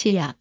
치약